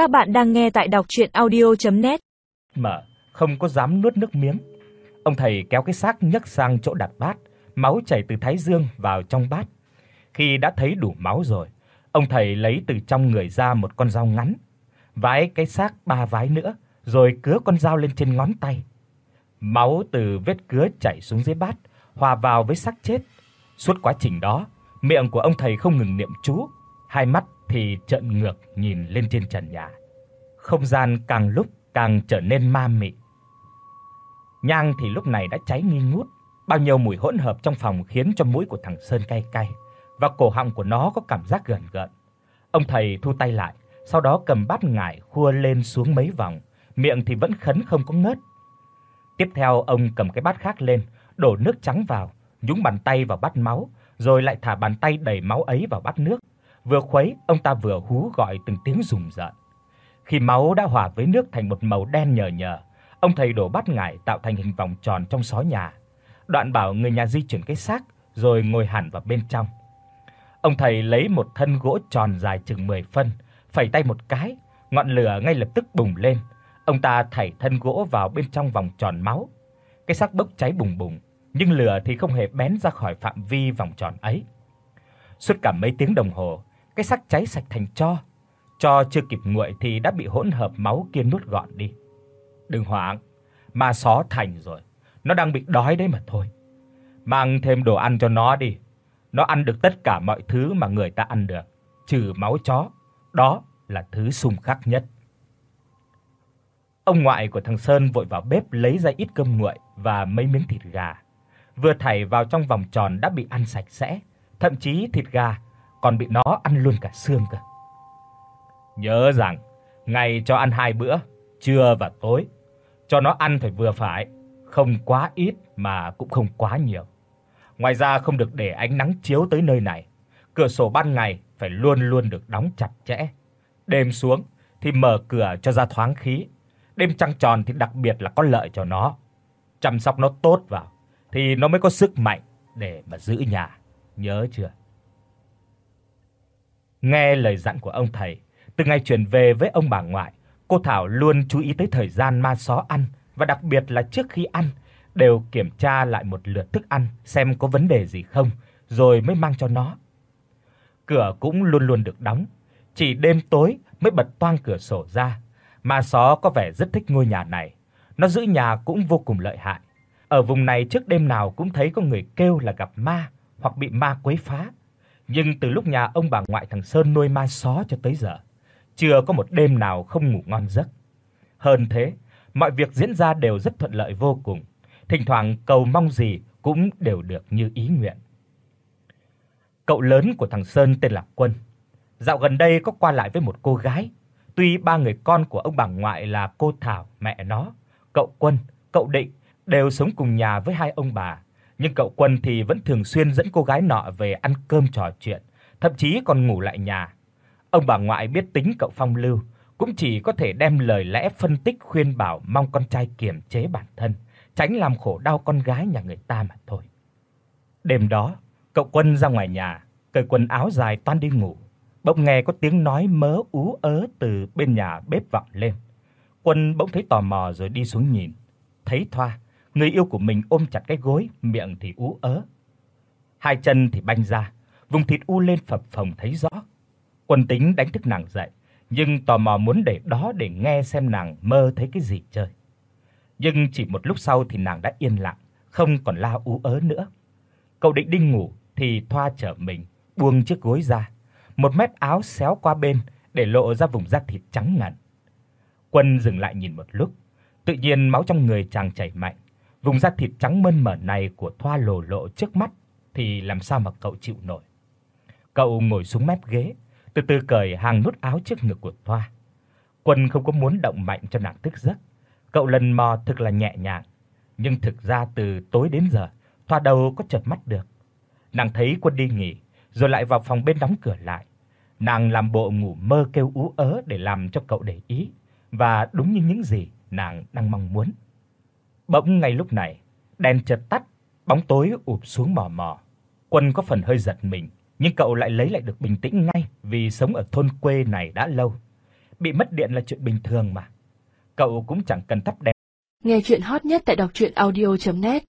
Các bạn đang nghe tại đọc audio net Mở, không có dám nuốt nước miếng. Ông thầy kéo cái xác nhấc sang chỗ đặt bát, máu chảy từ thái dương vào trong bát. Khi đã thấy đủ máu rồi, ông thầy lấy từ trong người ra một con dao ngắn, vái cái xác ba vái nữa, rồi cứa con dao lên trên ngón tay. Máu từ vết cứa chảy xuống dưới bát, hòa vào với xác chết. Suốt quá trình đó, miệng của ông thầy không ngừng niệm chú, hai mắt thì trợn ngược nhìn lên trên trần nhà. Không gian càng lúc càng trở nên ma mị. Nhang thì lúc này đã cháy nghi ngút, bao nhiêu mùi hỗn hợp trong phòng khiến cho mũi của thằng Sơn cay cay và cổ họng của nó có cảm giác gần gợn. Ông thầy thu tay lại, sau đó cầm bát ngải khua lên xuống mấy vòng, miệng thì vẫn khấn không có ngớt. Tiếp theo ông cầm cái bát khác lên, đổ nước trắng vào, nhúng bàn tay vào bát máu, rồi lại thả bàn tay đầy máu ấy vào bát nước. Vừa khuấy, ông ta vừa hú gọi từng tiếng rùng rợn. Khi máu đã hòa với nước thành một màu đen nhờ nhờ, ông thầy đổ bát ngải tạo thành hình vòng tròn trong xó nhà. Đoạn bảo người nhà di chuyển cái xác rồi ngồi hẳn vào bên trong. Ông thầy lấy một thân gỗ tròn dài chừng 10 phân, phẩy tay một cái, ngọn lửa ngay lập tức bùng lên. Ông ta thảy thân gỗ vào bên trong vòng tròn máu. Cái xác bốc cháy bùng bùng, nhưng lửa thì không hề bén ra khỏi phạm vi vòng tròn ấy. Suốt cả mấy tiếng đồng hồ, cái xác cháy sạch thành tro. Tro chưa kịp nguội thì đã bị hỗn hợp máu kia nuốt gọn đi. Đừng hoảng, ma só thành rồi, nó đang bị đói đấy mà thôi. Mang thêm đồ ăn cho nó đi. Nó ăn được tất cả mọi thứ mà người ta ăn được, trừ máu chó. Đó là thứ sung khắc nhất. Ông ngoại của thằng Sơn vội vào bếp lấy ra ít cơm nguội và mấy miếng thịt gà. Vừa thảy vào trong vòng tròn đã bị ăn sạch sẽ, thậm chí thịt gà còn bị nó ăn luôn cả xương cơ. Nhớ rằng ngày cho ăn hai bữa, trưa và tối. Cho nó ăn phải vừa phải, không quá ít mà cũng không quá nhiều. Ngoài ra không được để ánh nắng chiếu tới nơi này. Cửa sổ ban ngày phải luôn luôn được đóng chặt chẽ. Đêm xuống thì mở cửa cho ra thoáng khí. Đêm trăng tròn thì đặc biệt là có lợi cho nó. Chăm sóc nó tốt vào thì nó mới có sức mạnh để mà giữ nhà, nhớ chưa? Nghe lời dặn của ông thầy, từ ngày chuyển về với ông bà ngoại, cô Thảo luôn chú ý tới thời gian ma só ăn và đặc biệt là trước khi ăn đều kiểm tra lại một lượt thức ăn xem có vấn đề gì không rồi mới mang cho nó. Cửa cũng luôn luôn được đóng, chỉ đêm tối mới bật toang cửa sổ ra. Ma só có vẻ rất thích ngôi nhà này, nó giữ nhà cũng vô cùng lợi hại. Ở vùng này trước đêm nào cũng thấy có người kêu là gặp ma hoặc bị ma quấy phá. Nhưng từ lúc nhà ông bà ngoại thằng Sơn nuôi ma só cho tới giờ, chưa có một đêm nào không ngủ ngon giấc. Hơn thế, mọi việc diễn ra đều rất thuận lợi vô cùng, thỉnh thoảng cầu mong gì cũng đều được như ý nguyện. Cậu lớn của thằng Sơn tên là Quân. Dạo gần đây có qua lại với một cô gái, tuy ba người con của ông bà ngoại là cô Thảo, mẹ nó, cậu Quân, cậu Định đều sống cùng nhà với hai ông bà, nhưng cậu Quân thì vẫn thường xuyên dẫn cô gái nọ về ăn cơm trò chuyện, thậm chí còn ngủ lại nhà. Ông bà ngoại biết tính cậu phong lưu, cũng chỉ có thể đem lời lẽ phân tích khuyên bảo mong con trai kiềm chế bản thân, tránh làm khổ đau con gái nhà người ta mà thôi. Đêm đó, cậu Quân ra ngoài nhà, cởi quần áo dài toan đi ngủ, bỗng nghe có tiếng nói mớ ú ớ từ bên nhà bếp vọng lên. Quân bỗng thấy tò mò rồi đi xuống nhìn, thấy Thoa, người yêu của mình ôm chặt cái gối, miệng thì ú ớ. Hai chân thì banh ra, vùng thịt u lên phập phồng thấy rõ. Quân tính đánh thức nàng dậy, nhưng tò mò muốn để đó để nghe xem nàng mơ thấy cái gì chơi. Nhưng chỉ một lúc sau thì nàng đã yên lặng, không còn la ú ớ nữa. Cậu định đi ngủ thì Thoa trở mình, buông chiếc gối ra, một mép áo xéo qua bên để lộ ra vùng da thịt trắng ngần. Quân dừng lại nhìn một lúc, tự nhiên máu trong người chàng chảy mạnh, vùng da thịt trắng mơn mởn này của Thoa lồ lộ trước mắt thì làm sao mà cậu chịu nổi. Cậu ngồi xuống mép ghế, từ từ cởi hàng nút áo trước ngực của Thoa. Quân không có muốn động mạnh cho nàng tức giấc. Cậu lần mò thực là nhẹ nhàng, nhưng thực ra từ tối đến giờ, Thoa đâu có chợp mắt được. Nàng thấy Quân đi nghỉ, rồi lại vào phòng bên đóng cửa lại. Nàng làm bộ ngủ mơ kêu ú ớ để làm cho cậu để ý, và đúng như những gì nàng đang mong muốn. Bỗng ngay lúc này, đèn chợt tắt, bóng tối ụp xuống mờ mờ Quân có phần hơi giật mình, nhưng cậu lại lấy lại được bình tĩnh ngay vì sống ở thôn quê này đã lâu. bị mất điện là chuyện bình thường mà. Cậu cũng chẳng cần tắt đèn. Nghe truyện hot nhất tại doctruyenaudio.net